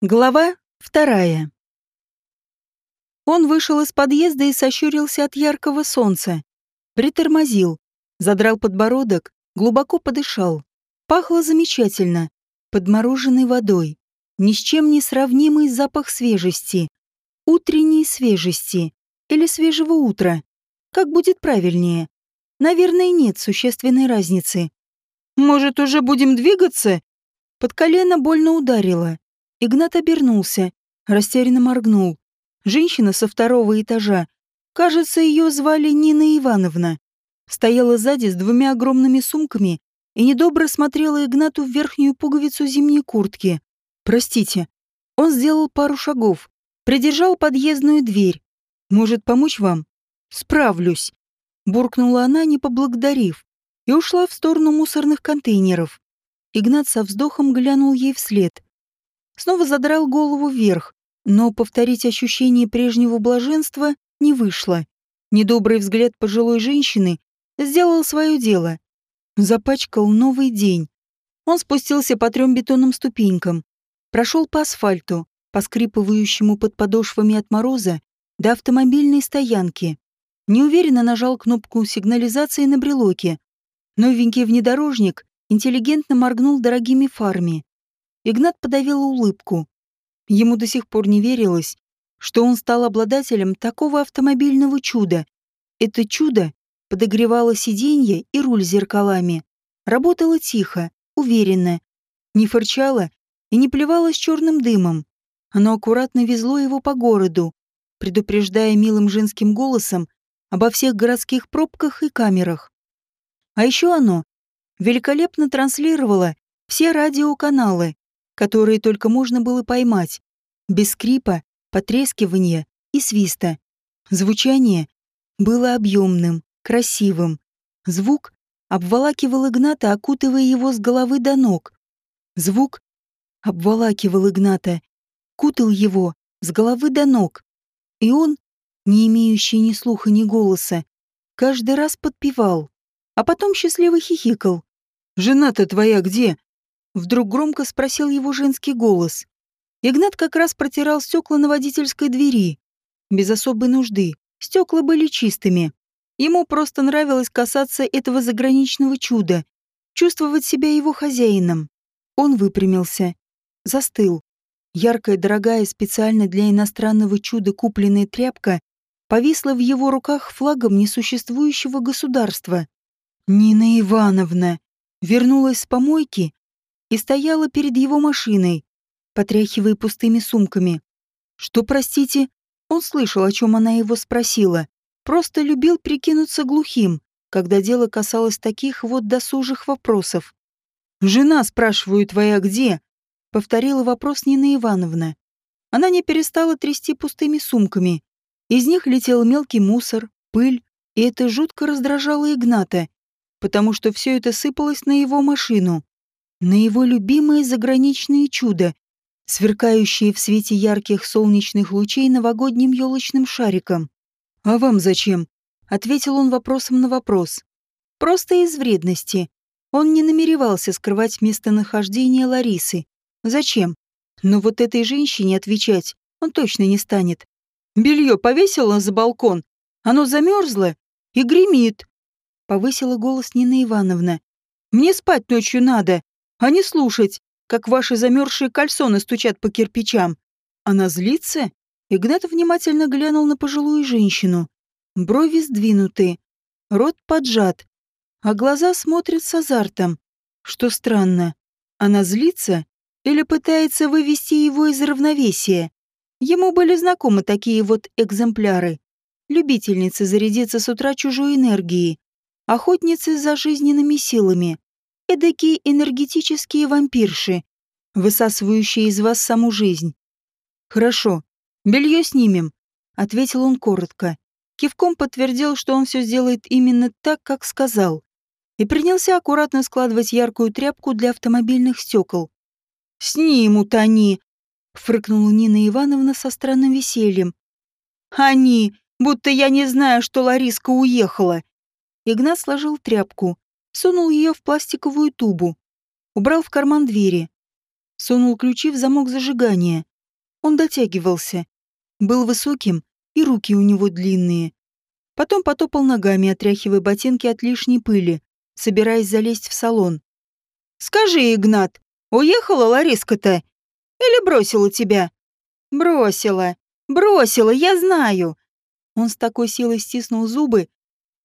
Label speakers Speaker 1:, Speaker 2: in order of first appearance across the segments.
Speaker 1: Глава вторая. Он вышел из подъезда и сощурился от яркого солнца. Притормозил, задрал подбородок, глубоко подышал. Пахло замечательно, подмороженной водой. Ни с чем не сравнимый запах свежести. Утренней свежести. Или свежего утра. Как будет правильнее? Наверное, нет существенной разницы. «Может, уже будем двигаться?» Под колено больно ударило. Игнат обернулся, растерянно моргнул. Женщина со второго этажа, кажется, ее звали Нина Ивановна, стояла сзади с двумя огромными сумками и недобро смотрела Игнату в верхнюю пуговицу зимней куртки. «Простите». Он сделал пару шагов, придержал подъездную дверь. «Может, помочь вам?» «Справлюсь», — буркнула она, не поблагодарив, и ушла в сторону мусорных контейнеров. Игнат со вздохом глянул ей вслед — снова задрал голову вверх, но повторить ощущение прежнего блаженства не вышло. Недобрый взгляд пожилой женщины сделал свое дело. Запачкал новый день. Он спустился по трем бетонным ступенькам, прошел по асфальту, поскрипывающему под подошвами от мороза, до автомобильной стоянки. Неуверенно нажал кнопку сигнализации на брелоке. Новенький внедорожник интеллигентно моргнул дорогими фарами. Игнат подавил улыбку. Ему до сих пор не верилось, что он стал обладателем такого автомобильного чуда. Это чудо подогревало сиденье и руль зеркалами. Работало тихо, уверенно, не фырчало и не плевалось черным дымом. Оно аккуратно везло его по городу, предупреждая милым женским голосом обо всех городских пробках и камерах. А еще оно великолепно транслировало все радиоканалы, которые только можно было поймать, без скрипа, потрескивания и свиста. Звучание было объемным, красивым. Звук обволакивал Игната, окутывая его с головы до ног. Звук обволакивал Игната, кутал его с головы до ног. И он, не имеющий ни слуха, ни голоса, каждый раз подпевал, а потом счастливо хихикал. «Жена-то твоя где?» Вдруг громко спросил его женский голос. Игнат как раз протирал стекла на водительской двери. Без особой нужды. Стекла были чистыми. Ему просто нравилось касаться этого заграничного чуда, чувствовать себя его хозяином. Он выпрямился. Застыл. Яркая, дорогая, специально для иностранного чуда купленная тряпка повисла в его руках флагом несуществующего государства. Нина Ивановна вернулась с помойки и стояла перед его машиной, потряхивая пустыми сумками. Что, простите, он слышал, о чем она его спросила. Просто любил прикинуться глухим, когда дело касалось таких вот досужих вопросов. «Жена, спрашиваю, твоя где?» — повторила вопрос Нина Ивановна. Она не перестала трясти пустыми сумками. Из них летел мелкий мусор, пыль, и это жутко раздражало Игната, потому что все это сыпалось на его машину на его любимое заграничное чудо, сверкающее в свете ярких солнечных лучей новогодним елочным шариком. «А вам зачем?» — ответил он вопросом на вопрос. «Просто из вредности. Он не намеревался скрывать местонахождение Ларисы. Зачем? Но вот этой женщине отвечать он точно не станет. Белье повесила за балкон, оно замерзло и гремит. Повысила голос Нина Ивановна. Мне спать ночью надо а не слушать, как ваши замерзшие кальсоны стучат по кирпичам. Она злится? Игнат внимательно глянул на пожилую женщину. Брови сдвинуты, рот поджат, а глаза смотрят с азартом. Что странно, она злится или пытается вывести его из равновесия? Ему были знакомы такие вот экземпляры. Любительницы зарядиться с утра чужой энергией, охотницы за жизненными силами эдакие энергетические вампирши, высасывающие из вас саму жизнь. Хорошо, белье снимем, ответил он коротко. Кивком подтвердил, что он все сделает именно так, как сказал, и принялся аккуратно складывать яркую тряпку для автомобильных стекол. «Снимут они!» — фрыкнула Нина Ивановна со странным весельем. «Они! Будто я не знаю, что Лариска уехала!» Игнат сложил тряпку, сунул ее в пластиковую тубу, убрал в карман двери. Сунул ключи в замок зажигания. Он дотягивался. Был высоким, и руки у него длинные. Потом потопал ногами, отряхивая ботинки от лишней пыли, собираясь залезть в салон. «Скажи, Игнат, уехала Лариска-то? Или бросила тебя?» «Бросила. Бросила, я знаю!» Он с такой силой стиснул зубы,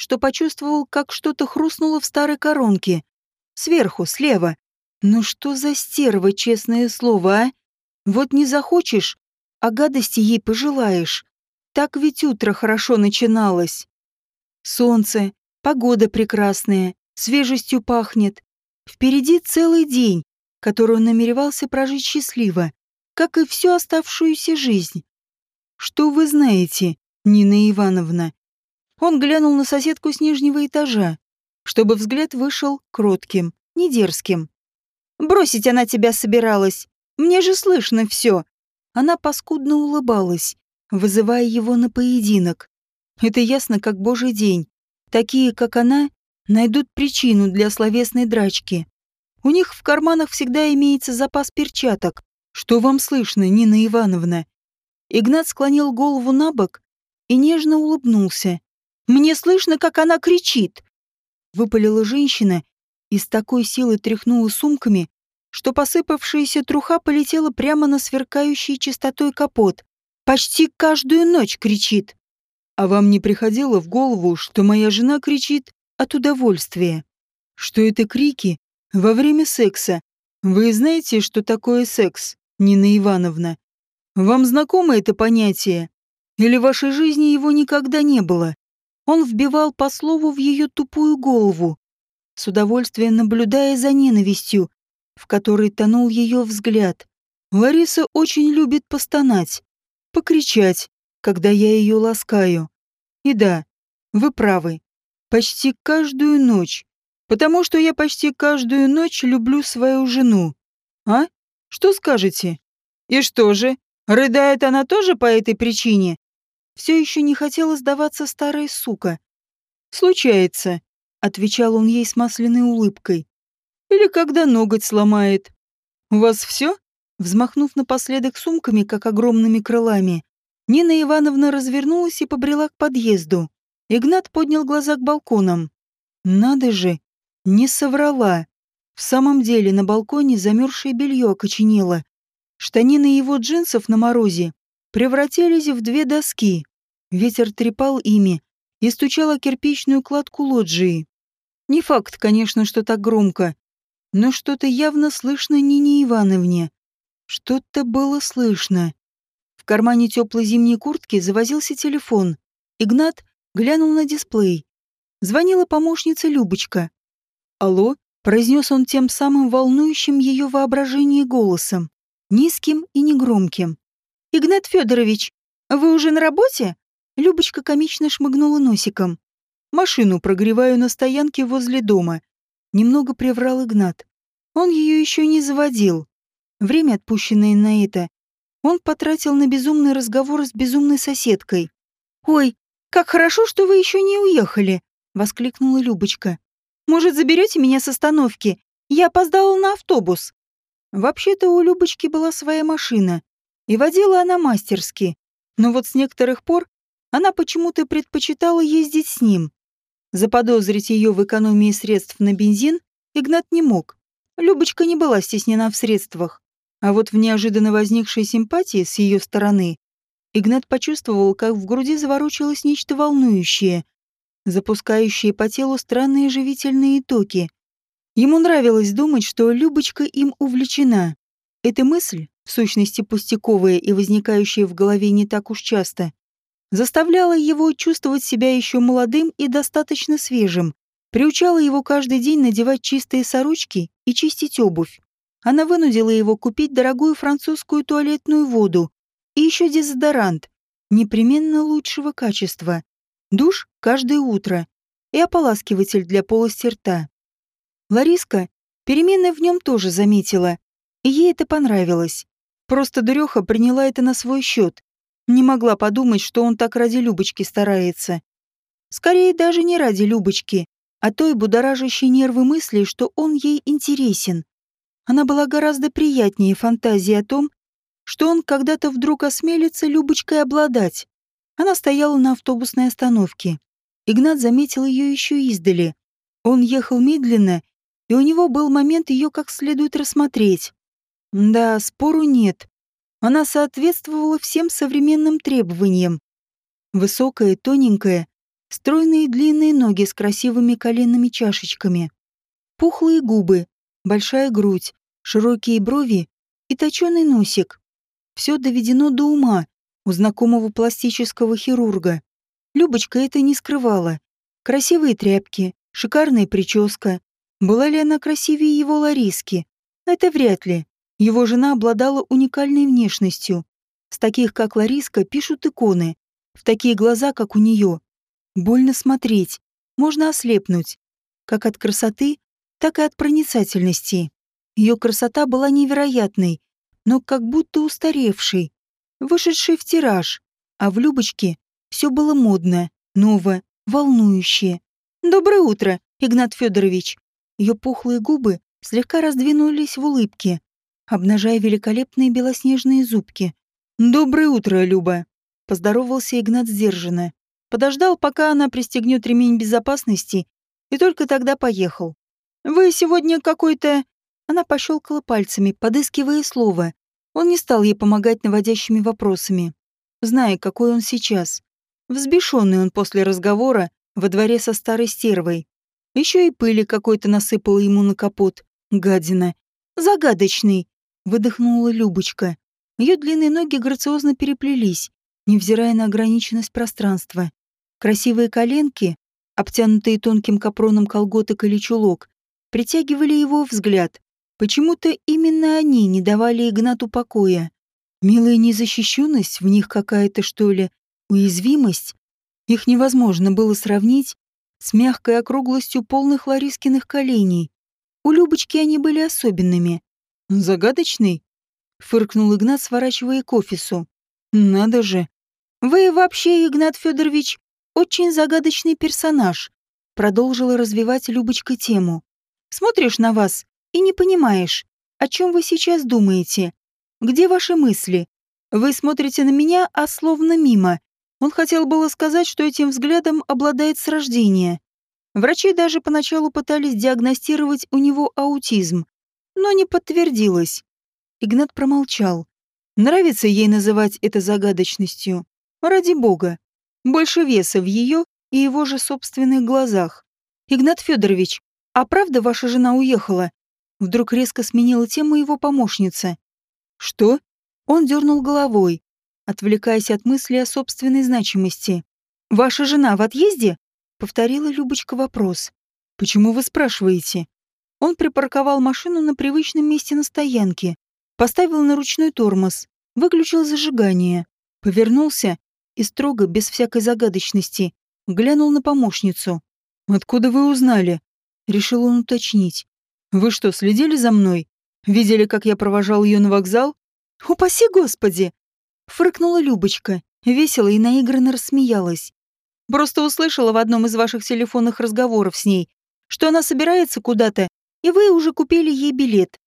Speaker 1: что почувствовал, как что-то хрустнуло в старой коронке. Сверху, слева. Ну что за стерва, честное слово, а? Вот не захочешь, а гадости ей пожелаешь. Так ведь утро хорошо начиналось. Солнце, погода прекрасная, свежестью пахнет. Впереди целый день, который он намеревался прожить счастливо, как и всю оставшуюся жизнь. Что вы знаете, Нина Ивановна? Он глянул на соседку с нижнего этажа, чтобы взгляд вышел кротким, не дерзким. «Бросить она тебя собиралась. Мне же слышно все. Она паскудно улыбалась, вызывая его на поединок. Это ясно, как божий день. Такие, как она, найдут причину для словесной драчки. У них в карманах всегда имеется запас перчаток. Что вам слышно, Нина Ивановна? Игнат склонил голову на бок и нежно улыбнулся. «Мне слышно, как она кричит!» Выпалила женщина и с такой силой тряхнула сумками, что посыпавшаяся труха полетела прямо на сверкающий чистотой капот. Почти каждую ночь кричит. А вам не приходило в голову, что моя жена кричит от удовольствия? Что это крики во время секса? Вы знаете, что такое секс, Нина Ивановна? Вам знакомо это понятие? Или в вашей жизни его никогда не было? Он вбивал по слову в ее тупую голову, с удовольствием наблюдая за ненавистью, в которой тонул ее взгляд. Лариса очень любит постонать, покричать, когда я ее ласкаю. И да, вы правы, почти каждую ночь, потому что я почти каждую ночь люблю свою жену. А? Что скажете? И что же, рыдает она тоже по этой причине? Все еще не хотела сдаваться старая сука. Случается, отвечал он ей с масляной улыбкой. Или когда ноготь сломает. У вас все? Взмахнув напоследок сумками, как огромными крылами, Нина Ивановна развернулась и побрела к подъезду. Игнат поднял глаза к балконам. Надо же, не соврала. В самом деле на балконе замерзшее белье окоченело. Штанины его джинсов на морозе превратились в две доски. Ветер трепал ими и стучал о кирпичную кладку лоджии. Не факт, конечно, что так громко, но что-то явно слышно Нине Ивановне. Что-то было слышно. В кармане теплой зимней куртки завозился телефон. Игнат глянул на дисплей. Звонила помощница Любочка. «Алло?» — произнес он тем самым волнующим ее воображение голосом, низким и негромким. «Игнат Федорович, вы уже на работе?» Любочка комично шмыгнула носиком. «Машину прогреваю на стоянке возле дома», Немного приврал Игнат. Он ее еще не заводил. Время, отпущенное на это, он потратил на безумный разговор с безумной соседкой. «Ой, как хорошо, что вы еще не уехали!» — воскликнула Любочка. «Может, заберете меня с остановки? Я опоздала на автобус». Вообще-то у Любочки была своя машина, и водила она мастерски. Но вот с некоторых пор она почему-то предпочитала ездить с ним. Заподозрить ее в экономии средств на бензин Игнат не мог. Любочка не была стеснена в средствах. А вот в неожиданно возникшей симпатии с ее стороны Игнат почувствовал, как в груди заворочилось нечто волнующее, запускающее по телу странные живительные токи. Ему нравилось думать, что Любочка им увлечена. Эта мысль, сущности пустяковая и возникающая в голове не так уж часто, заставляла его чувствовать себя еще молодым и достаточно свежим, приучала его каждый день надевать чистые сорочки и чистить обувь. Она вынудила его купить дорогую французскую туалетную воду и еще дезодорант, непременно лучшего качества, душ каждое утро и ополаскиватель для полости рта. Лариска перемены в нем тоже заметила, и ей это понравилось. Просто дуреха приняла это на свой счет не могла подумать, что он так ради Любочки старается. Скорее, даже не ради Любочки, а той будоражащей нервы мысли, что он ей интересен. Она была гораздо приятнее фантазии о том, что он когда-то вдруг осмелится Любочкой обладать. Она стояла на автобусной остановке. Игнат заметил ее еще издали. Он ехал медленно, и у него был момент ее как следует рассмотреть. Да, спору нет. Она соответствовала всем современным требованиям. Высокая, тоненькая, стройные длинные ноги с красивыми коленными чашечками, пухлые губы, большая грудь, широкие брови и точеный носик. Все доведено до ума у знакомого пластического хирурга. Любочка это не скрывала. Красивые тряпки, шикарная прическа. Была ли она красивее его Лариски? Это вряд ли. Его жена обладала уникальной внешностью. С таких, как Лариска, пишут иконы. В такие глаза, как у нее. Больно смотреть. Можно ослепнуть. Как от красоты, так и от проницательности. Ее красота была невероятной, но как будто устаревшей, вышедшей в тираж, а в Любочке все было модно, ново, волнующее. «Доброе утро, Игнат Федорович!» Ее пухлые губы слегка раздвинулись в улыбке, обнажая великолепные белоснежные зубки. «Доброе утро, Люба!» — поздоровался Игнат сдержанно. Подождал, пока она пристегнет ремень безопасности, и только тогда поехал. «Вы сегодня какой-то...» Она пощелкала пальцами, подыскивая слово. Он не стал ей помогать наводящими вопросами, зная, какой он сейчас. Взбешенный он после разговора во дворе со старой стервой. Еще и пыли какой-то насыпала ему на капот. Гадина. Загадочный. Выдохнула Любочка. Ее длинные ноги грациозно переплелись, невзирая на ограниченность пространства. Красивые коленки, обтянутые тонким капроном колготок или чулок, притягивали его взгляд. Почему-то именно они не давали Игнату покоя. Милая незащищенность в них какая-то, что ли, уязвимость. Их невозможно было сравнить с мягкой округлостью полных Ларискиных коленей. У Любочки они были особенными. «Загадочный?» — фыркнул Игнат, сворачивая к офису. «Надо же. Вы вообще, Игнат Федорович, очень загадочный персонаж», — продолжила развивать Любочка тему. «Смотришь на вас и не понимаешь, о чем вы сейчас думаете. Где ваши мысли? Вы смотрите на меня, а словно мимо. Он хотел было сказать, что этим взглядом обладает с рождения. Врачи даже поначалу пытались диагностировать у него аутизм, но не подтвердилось. Игнат промолчал. Нравится ей называть это загадочностью. Ради бога. Больше веса в ее и его же собственных глазах. Игнат Федорович, а правда ваша жена уехала? Вдруг резко сменила тему его помощница. Что? Он дернул головой, отвлекаясь от мысли о собственной значимости. «Ваша жена в отъезде?» — повторила Любочка вопрос. «Почему вы спрашиваете?» Он припарковал машину на привычном месте на стоянке, поставил на ручной тормоз, выключил зажигание, повернулся и строго, без всякой загадочности, глянул на помощницу. «Откуда вы узнали?» — решил он уточнить. «Вы что, следили за мной? Видели, как я провожал ее на вокзал?» «Упаси Господи!» — фыркнула Любочка, весело и наигранно рассмеялась. «Просто услышала в одном из ваших телефонных разговоров с ней, что она собирается куда-то и вы уже купили ей билет.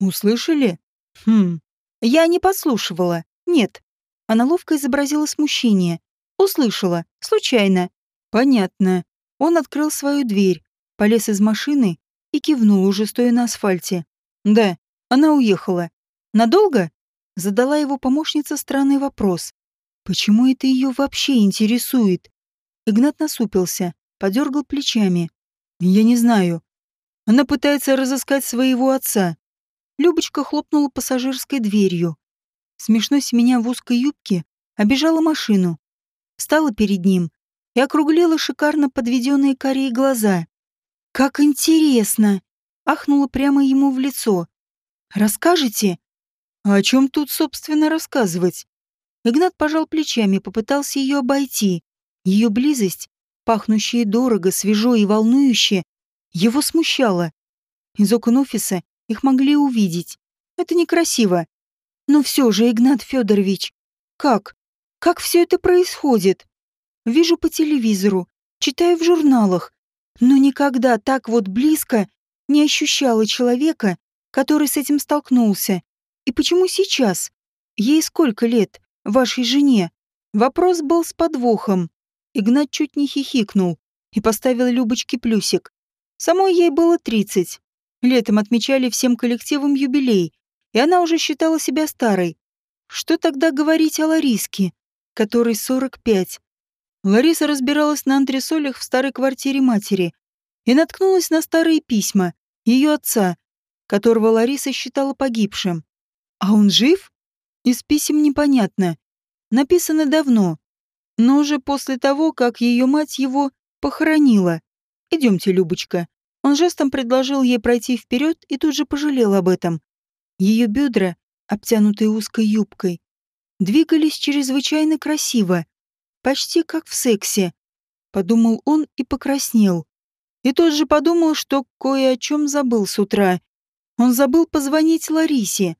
Speaker 1: Услышали? Хм. Я не подслушивала. Нет. Она ловко изобразила смущение. Услышала. Случайно. Понятно. Он открыл свою дверь, полез из машины и кивнул, уже стоя на асфальте. Да, она уехала. Надолго? Задала его помощница странный вопрос. Почему это ее вообще интересует? Игнат насупился, подергал плечами. Я не знаю. Она пытается разыскать своего отца. Любочка хлопнула пассажирской дверью. Смешно меня в узкой юбке обежала машину. Встала перед ним и округлила шикарно подведенные корей глаза. «Как интересно!» — ахнула прямо ему в лицо. «Расскажете?» «А о чем тут, собственно, рассказывать?» Игнат пожал плечами, попытался ее обойти. Ее близость, пахнущая дорого, свежо и волнующе, его смущало. Из окон офиса их могли увидеть. Это некрасиво. Но все же, Игнат Федорович, как? Как все это происходит? Вижу по телевизору, читаю в журналах, но никогда так вот близко не ощущала человека, который с этим столкнулся? И почему сейчас? Ей сколько лет, вашей жене? Вопрос был с подвохом. Игнат чуть не хихикнул и поставил Любочке плюсик. Самой ей было тридцать. Летом отмечали всем коллективом юбилей, и она уже считала себя старой. Что тогда говорить о Лариске, которой пять? Лариса разбиралась на антресолях в старой квартире матери и наткнулась на старые письма ее отца, которого Лариса считала погибшим. А он жив? Из писем непонятно. Написано давно, но уже после того, как ее мать его похоронила. Идемте, Любочка. Он жестом предложил ей пройти вперед и тут же пожалел об этом. Ее бедра, обтянутые узкой юбкой, двигались чрезвычайно красиво, почти как в сексе. Подумал он и покраснел. И тот же подумал, что кое о чем забыл с утра. Он забыл позвонить Ларисе.